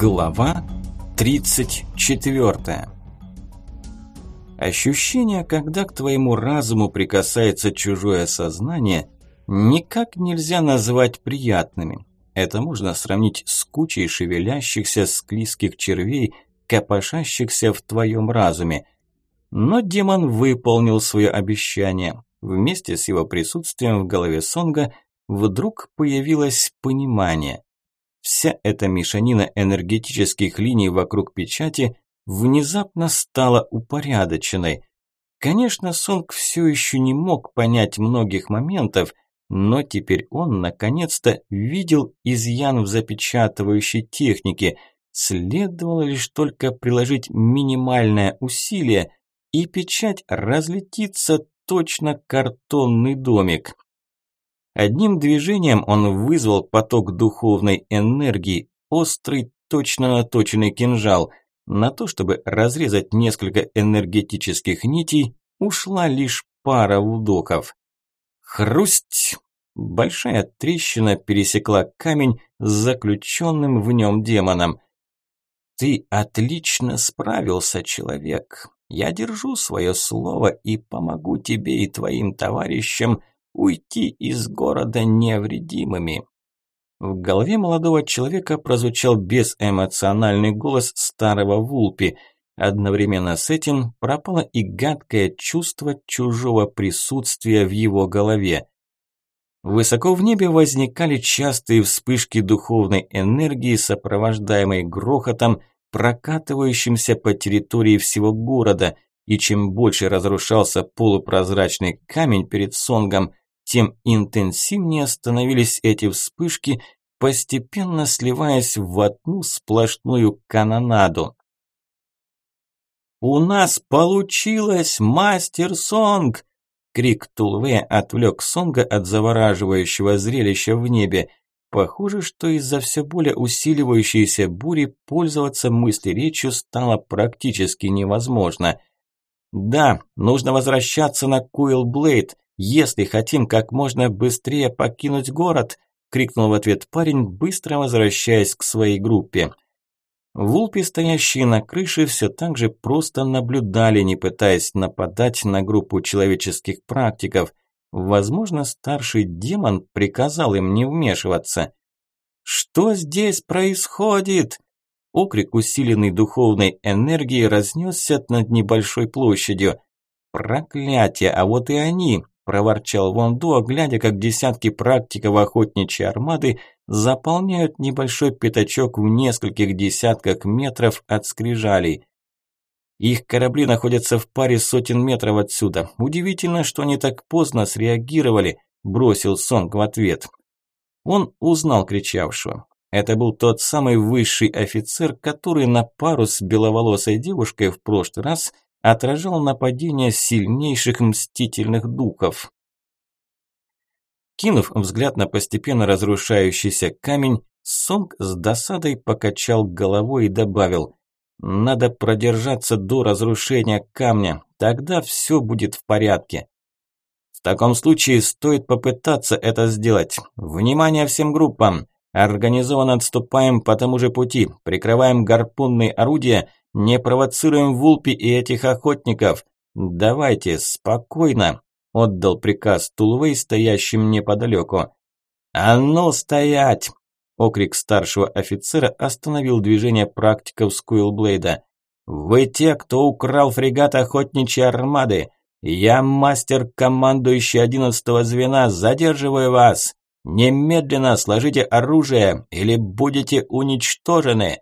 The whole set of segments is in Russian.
Глава 34 Ощущение, когда к твоему разуму прикасается чужое сознание, никак нельзя назвать приятными. Это можно сравнить с кучей шевелящихся склизких червей, копошащихся в твоем разуме. Но демон выполнил свое обещание. Вместе с его присутствием в голове Сонга вдруг появилось понимание. Вся эта мешанина энергетических линий вокруг печати внезапно стала упорядоченной. Конечно, Сонг все еще не мог понять многих моментов, но теперь он наконец-то видел изъян в запечатывающей технике. Следовало лишь только приложить минимальное усилие, и печать разлетится точно картонный домик. Одним движением он вызвал поток духовной энергии, острый, точно наточенный кинжал. На то, чтобы разрезать несколько энергетических нитей, ушла лишь пара вдохов. Хрусть! Большая трещина пересекла камень с заключенным в нем демоном. «Ты отлично справился, человек. Я держу свое слово и помогу тебе и твоим товарищам уйти из города невредимыми. В голове молодого человека прозвучал безэмоциональный голос старого Вулпи. Одновременно с этим пропало и гадкое чувство чужого присутствия в его голове. Высоко в небе возникали частые вспышки духовной энергии, сопровождаемой грохотом, прокатывающимся по территории всего города, и чем больше разрушался полупрозрачный камень перед Сонгом, тем интенсивнее становились эти вспышки, постепенно сливаясь в одну сплошную канонаду. «У нас получилось, мастер Сонг!» Крик Тулве отвлек Сонга от завораживающего зрелища в небе. Похоже, что из-за все более усиливающейся бури пользоваться мыслеречью стало практически невозможно. «Да, нужно возвращаться на Куилл Блейд. «Если хотим как можно быстрее покинуть город!» – крикнул в ответ парень, быстро возвращаясь к своей группе. Вулпи, стоящие на крыше, все так же просто наблюдали, не пытаясь нападать на группу человеческих практиков. Возможно, старший демон приказал им не вмешиваться. «Что здесь происходит?» Окрик, усиленный духовной энергией, разнесся над небольшой площадью. «Проклятие, а вот и они!» Проворчал Вондо, глядя, как десятки практиков охотничьей армады заполняют небольшой пятачок в нескольких десятках метров от скрижалей. Их корабли находятся в паре сотен метров отсюда. Удивительно, что они так поздно среагировали, бросил Сонг в ответ. Он узнал кричавшего. Это был тот самый высший офицер, который на пару с беловолосой девушкой в прошлый раз – отражал нападение сильнейших мстительных духов. Кинув взгляд на постепенно разрушающийся камень, Сонг с досадой покачал головой и добавил «Надо продержаться до разрушения камня, тогда все будет в порядке». В таком случае стоит попытаться это сделать. Внимание всем группам! Организованно отступаем по тому же пути, прикрываем гарпунные орудия не провоцируем Вулпи и этих охотников. Давайте, спокойно, отдал приказ Тулвей, стоящим неподалеку. А ну стоять! Окрик старшего офицера остановил движение практиков Скуилблейда. «Вы те, кто украл фрегат охотничьей армады. Я мастер, командующий одиннадцатого звена, задерживаю вас. Немедленно сложите оружие или будете уничтожены».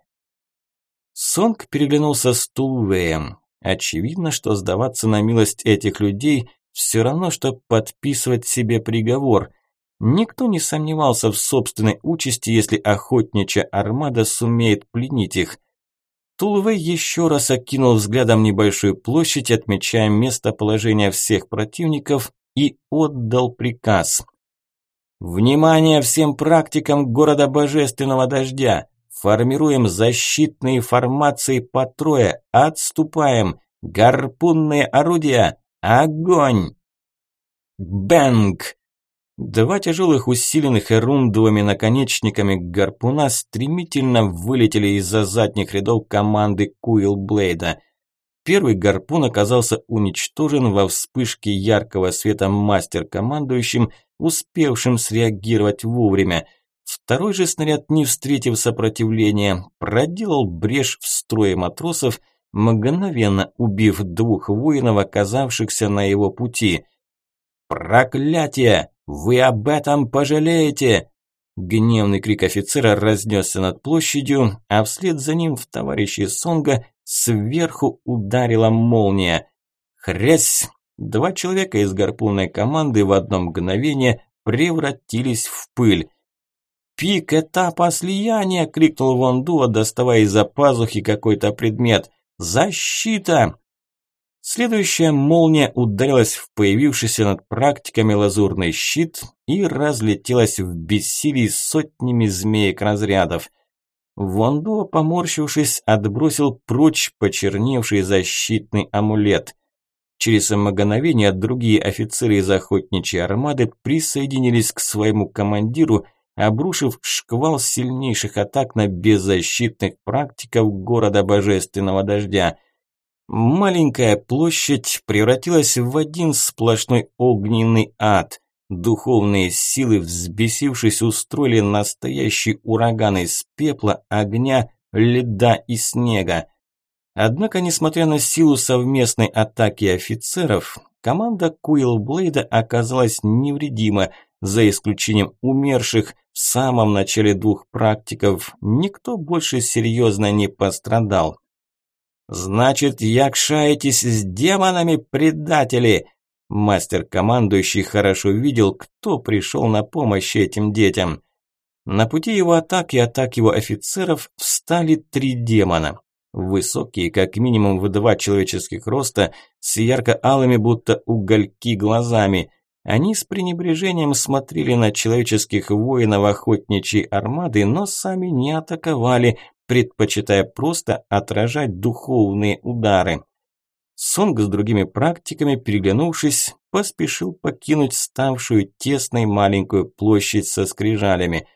Сонг переглянулся с Тулвеем. Очевидно, что сдаваться на милость этих людей все равно, что подписывать себе приговор. Никто не сомневался в собственной участи, если охотничья армада сумеет пленить их. Тулвей еще раз окинул взглядом небольшую площадь, отмечая местоположение всех противников, и отдал приказ. «Внимание всем практикам города Божественного Дождя! Формируем защитные формации по трое. Отступаем. Гарпунные орудия. Огонь! Бэнг! Два тяжелых усиленных эрундовыми наконечниками гарпуна стремительно вылетели из-за задних рядов команды Куилблейда. Первый гарпун оказался уничтожен во вспышке яркого света мастер-командующим, успевшим среагировать вовремя. Второй же снаряд, не встретив сопротивления, проделал брешь в строе матросов, мгновенно убив двух воинов, оказавшихся на его пути. «Проклятие!» «Вы об этом пожалеете!» Гневный крик офицера разнесся над площадью, а вслед за ним в товарищи Сонга сверху ударила молния. Хрясь! Два человека из гарпунной команды в одно мгновение превратились в пыль. «Пик этапа слияния!» – крикнул Вондуа, доставая из-за пазухи какой-то предмет. «Защита!» Следующая молния ударилась в появившийся над практиками лазурный щит и разлетелась в бессилии сотнями змеек разрядов. Вондуа, поморщившись, отбросил прочь почерневший защитный амулет. Через мгновение другие офицеры из охотничьей армады присоединились к своему командиру, обрушив шквал сильнейших атак на беззащитных практиков города Божественного Дождя – Маленькая площадь превратилась в один сплошной огненный ад. Духовные силы, взбесившись, устроили настоящий ураган из пепла, огня, льда и снега. Однако, несмотря на силу совместной атаки офицеров, команда Куилблейда оказалась невредима, за исключением умерших в самом начале двух практиков. Никто больше серьезно не пострадал. «Значит, якшаетесь с демонами, предатели!» Мастер-командующий хорошо видел, кто пришел на помощь этим детям. На пути его атаки и атак его офицеров встали три демона. Высокие, как минимум в два человеческих роста, с ярко-алыми, будто угольки глазами. Они с пренебрежением смотрели на человеческих воинов охотничьей армады, но сами не атаковали, предпочитая просто отражать духовные удары. Сонг с другими практиками, переглянувшись, поспешил покинуть ставшую тесной маленькую площадь со скрижалями.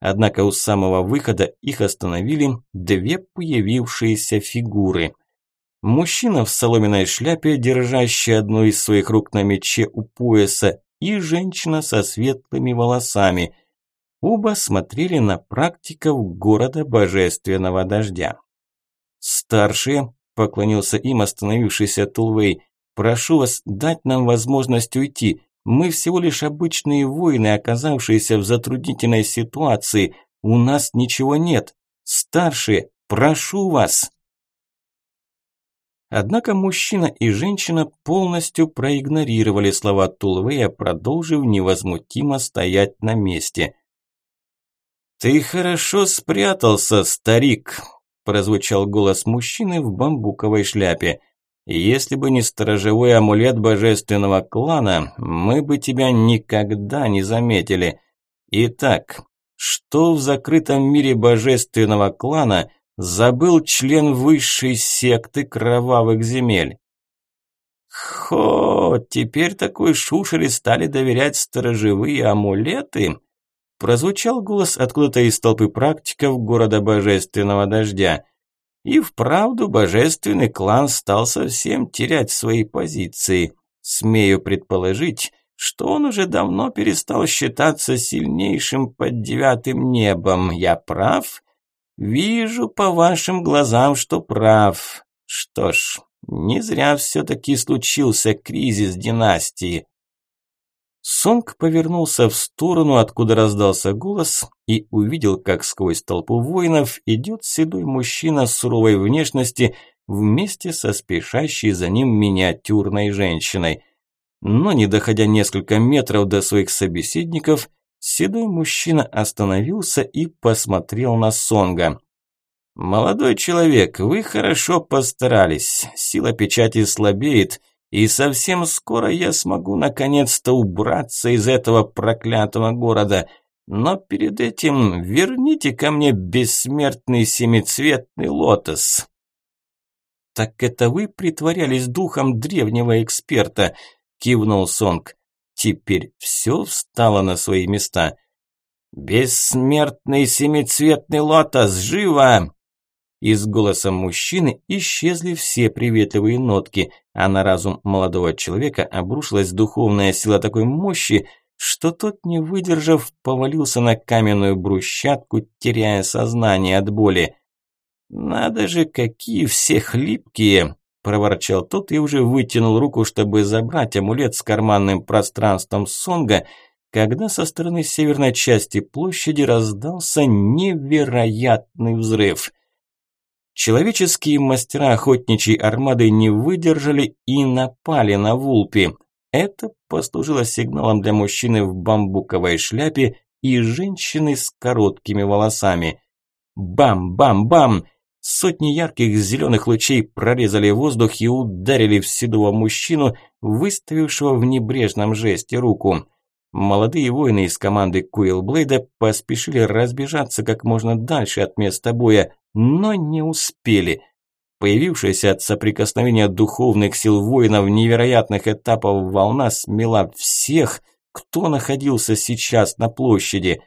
Однако у самого выхода их остановили две появившиеся фигуры. Мужчина в соломенной шляпе, держащий одну из своих рук на мече у пояса, и женщина со светлыми волосами – Оба смотрели на практиков города Божественного Дождя. «Старшие», – поклонился им остановившийся Тулвей, – «прошу вас дать нам возможность уйти. Мы всего лишь обычные воины, оказавшиеся в затруднительной ситуации. У нас ничего нет. Старшие, прошу вас!» Однако мужчина и женщина полностью проигнорировали слова Тулвея, продолжив невозмутимо стоять на месте. «Ты хорошо спрятался, старик», – прозвучал голос мужчины в бамбуковой шляпе. «Если бы не сторожевой амулет божественного клана, мы бы тебя никогда не заметили. Итак, что в закрытом мире божественного клана забыл член высшей секты кровавых земель?» «Хо, теперь такой шушере стали доверять сторожевые амулеты?» прозвучал голос откуда-то из толпы практиков города Божественного Дождя. И вправду божественный клан стал совсем терять свои позиции. Смею предположить, что он уже давно перестал считаться сильнейшим под девятым небом. Я прав? Вижу по вашим глазам, что прав. Что ж, не зря все-таки случился кризис династии. Сонг повернулся в сторону, откуда раздался голос, и увидел, как сквозь толпу воинов идет седой мужчина суровой внешности вместе со спешащей за ним миниатюрной женщиной. Но не доходя несколько метров до своих собеседников, седой мужчина остановился и посмотрел на Сонга. «Молодой человек, вы хорошо постарались. Сила печати слабеет, и совсем скоро я смогу наконец-то убраться из этого проклятого города. Но перед этим верните ко мне бессмертный семицветный лотос. Так это вы притворялись духом древнего эксперта, кивнул Сонг. Теперь все встало на свои места. «Бессмертный семицветный лотос, живо!» Из голоса мужчины исчезли все приветливые нотки, а на разум молодого человека обрушилась духовная сила такой мощи, что тот, не выдержав, повалился на каменную брусчатку, теряя сознание от боли. «Надо же, какие все хлипкие!» – проворчал тот и уже вытянул руку, чтобы забрать амулет с карманным пространством Сонга, когда со стороны северной части площади раздался невероятный взрыв – Человеческие мастера охотничьей армады не выдержали и напали на Вулпи. Это послужило сигналом для мужчины в бамбуковой шляпе и женщины с короткими волосами. Бам-бам-бам! Сотни ярких зеленых лучей прорезали воздух и ударили в седого мужчину, выставившего в небрежном жесте руку. Молодые воины из команды Куилблейда поспешили разбежаться как можно дальше от места боя, но не успели. Появившаяся от соприкосновения духовных сил воинов невероятных этапов волна смела всех, кто находился сейчас на площади.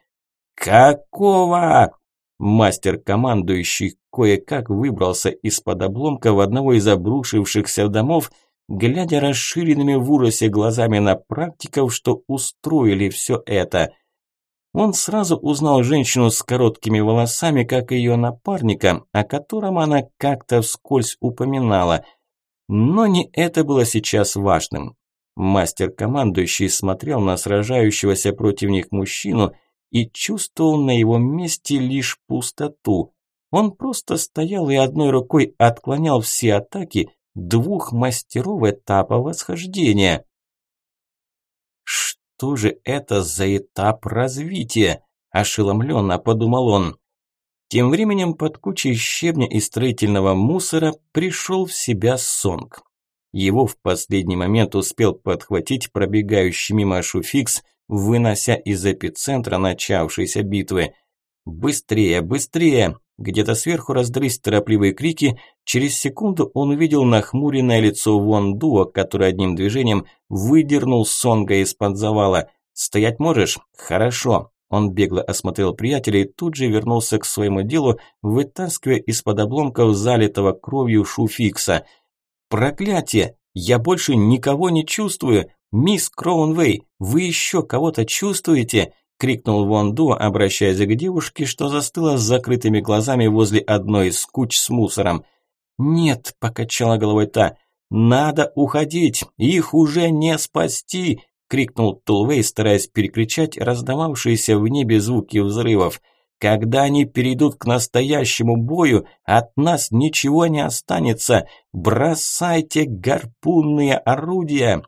«Какого?» Мастер, командующий, кое-как выбрался из-под обломков одного из обрушившихся домов, глядя расширенными в ужасе глазами на практиков, что устроили все это – он сразу узнал женщину с короткими волосами, как ее напарника, о котором она как-то вскользь упоминала. Но не это было сейчас важным. Мастер-командующий смотрел на сражающегося против них мужчину и чувствовал на его месте лишь пустоту. Он просто стоял и одной рукой отклонял все атаки двух мастеров этапа восхождения что же это за этап развития? Ошеломленно подумал он. Тем временем под кучей щебня и строительного мусора пришел в себя Сонг. Его в последний момент успел подхватить пробегающий мимо Шуфикс, вынося из эпицентра начавшейся битвы. «Быстрее, быстрее!» Где-то сверху раздались торопливые крики. Через секунду он увидел нахмуренное лицо Вон Дуо, который одним движением выдернул Сонга из-под завала. «Стоять можешь? Хорошо». Он бегло осмотрел приятеля и тут же вернулся к своему делу, вытаскивая из-под обломков залитого кровью Шуфикса. «Проклятие! Я больше никого не чувствую! Мисс Кроунвей, вы еще кого-то чувствуете?» Крикнул Вонду, обращаясь к девушке, что застыла с закрытыми глазами возле одной из куч с мусором. «Нет», – покачала головой та, – «надо уходить, их уже не спасти», – крикнул Тулвей, стараясь перекричать раздававшиеся в небе звуки взрывов. «Когда они перейдут к настоящему бою, от нас ничего не останется. Бросайте гарпунные орудия!»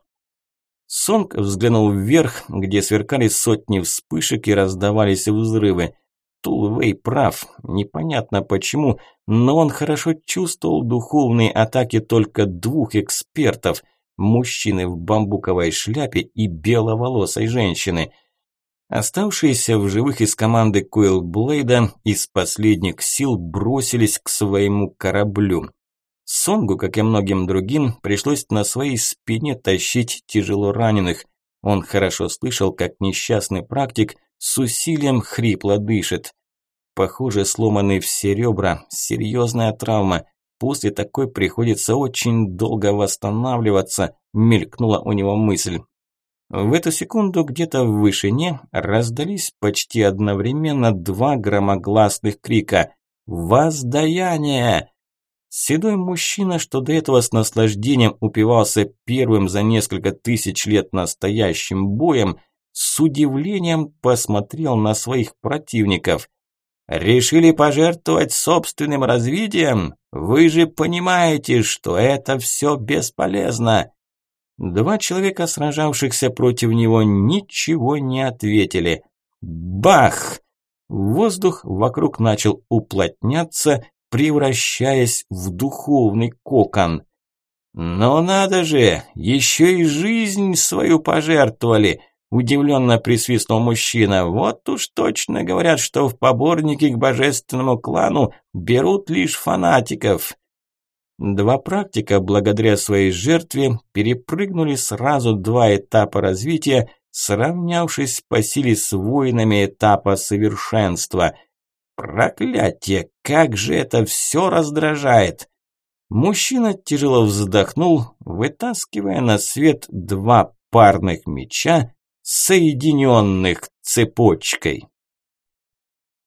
Сонг взглянул вверх, где сверкали сотни вспышек и раздавались взрывы. Тулвей прав, непонятно почему, но он хорошо чувствовал духовные атаки только двух экспертов – мужчины в бамбуковой шляпе и беловолосой женщины. Оставшиеся в живых из команды Койл Блейда из последних сил бросились к своему кораблю. Сонгу, как и многим другим, пришлось на своей спине тащить тяжело раненых. Он хорошо слышал, как несчастный практик с усилием хрипло дышит. Похоже, сломаны все ребра, серьезная травма. После такой приходится очень долго восстанавливаться, мелькнула у него мысль. В эту секунду где-то в вышине раздались почти одновременно два громогласных крика «Воздаяние!» Седой мужчина, что до этого с наслаждением упивался первым за несколько тысяч лет настоящим боем, с удивлением посмотрел на своих противников. «Решили пожертвовать собственным развитием? Вы же понимаете, что это все бесполезно!» Два человека, сражавшихся против него, ничего не ответили. Бах! Воздух вокруг начал уплотняться, превращаясь в духовный кокон. «Но надо же, еще и жизнь свою пожертвовали!» Удивленно присвистнул мужчина. «Вот уж точно говорят, что в поборники к божественному клану берут лишь фанатиков». Два практика, благодаря своей жертве, перепрыгнули сразу два этапа развития, сравнявшись по силе с воинами этапа совершенства. Проклятие, как же это все раздражает! Мужчина тяжело вздохнул, вытаскивая на свет два парных меча, соединенных цепочкой.